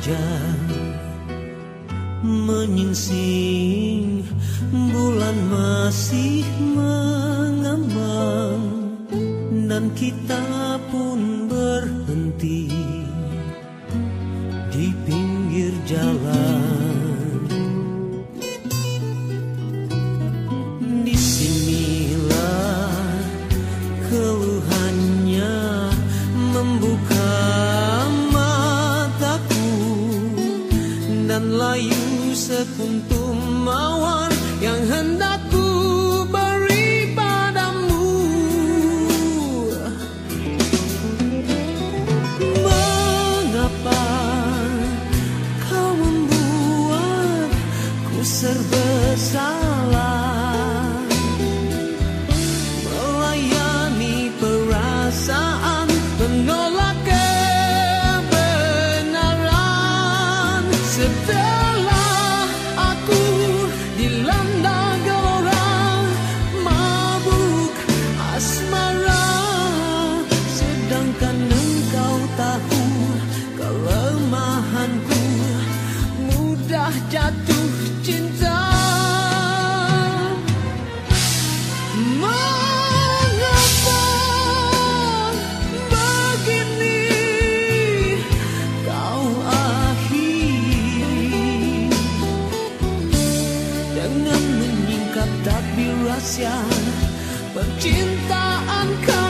hujan menyingsing bulan masih mengambang dan kita dan layu sekuntum mawar yang hendak jatuh cinta. Mengapa begini kau akhiri Dengan menyingkap takbir rahsia percintaan kau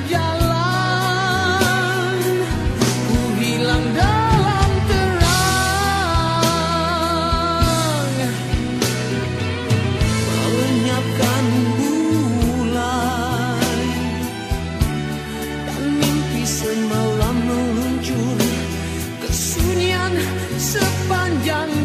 semalam meluncur Kesunyian sepanjang